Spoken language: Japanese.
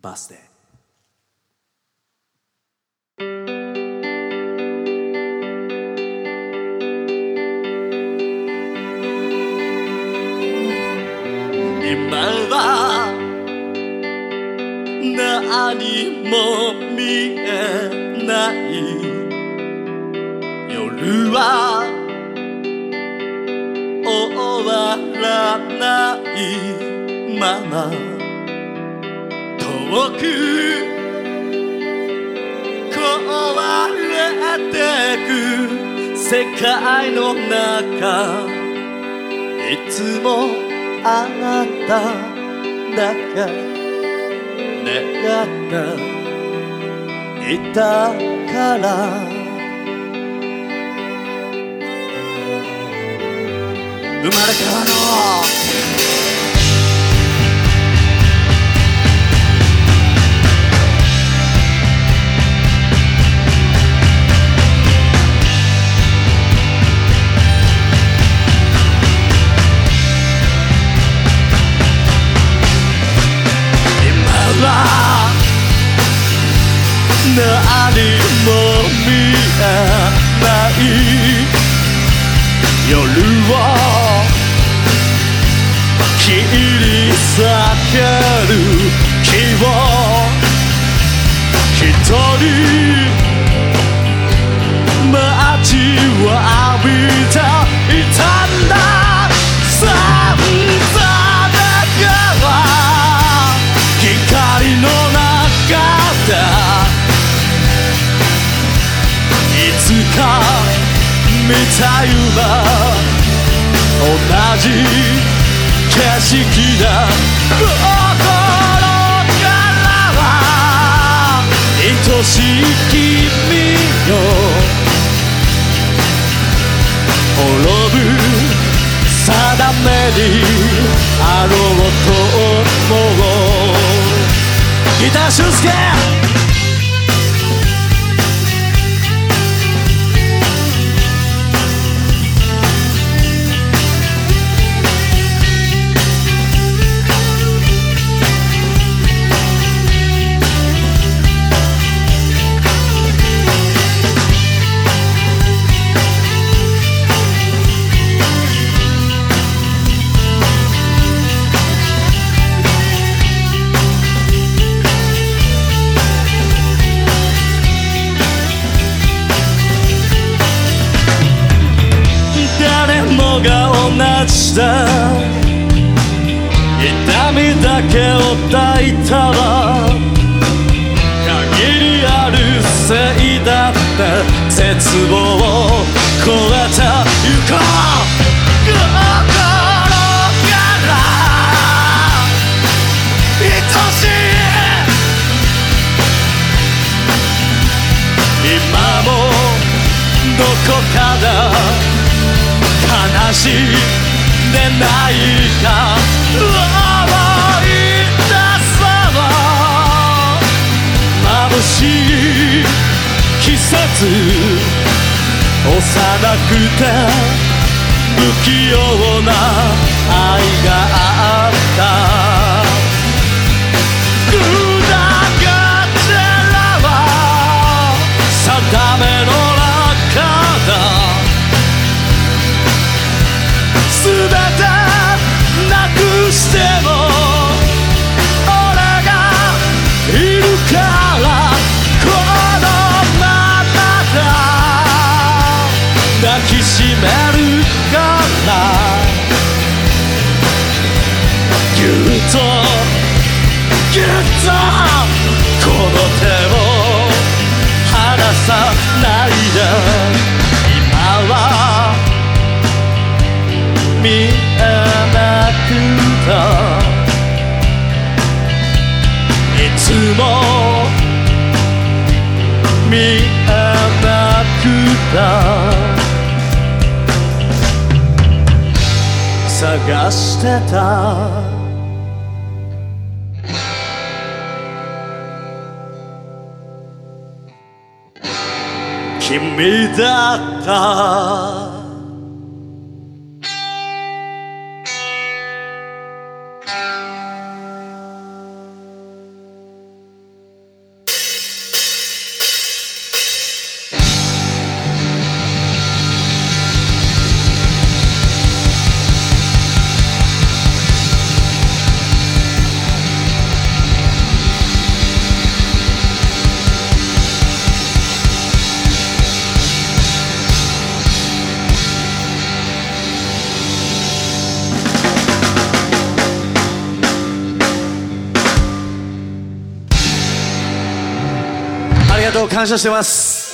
バースデー。今は何も見えない。夜は終わらないまま。遠く壊れてく世界の中。いつもあなただけ。願っていたから。生まれ変わろう。ない夜を切り裂ける気を一人見た夢同じ景色だ心からは愛しい君よ滅ぶ定めにあろうと思うギター俊介けを抱いたら限りあるせいだって絶望を超えてゆこう心から愛しい今もどこかで悲しんでないか。しい季節幼くて不器用な愛があった。砕けてらは定めの中だ。すべてなくしてめるからぎゅっとぎゅっとこの手を離さないで。今は見えなくたいつも見えなくた探してた。君だった。と感謝してます。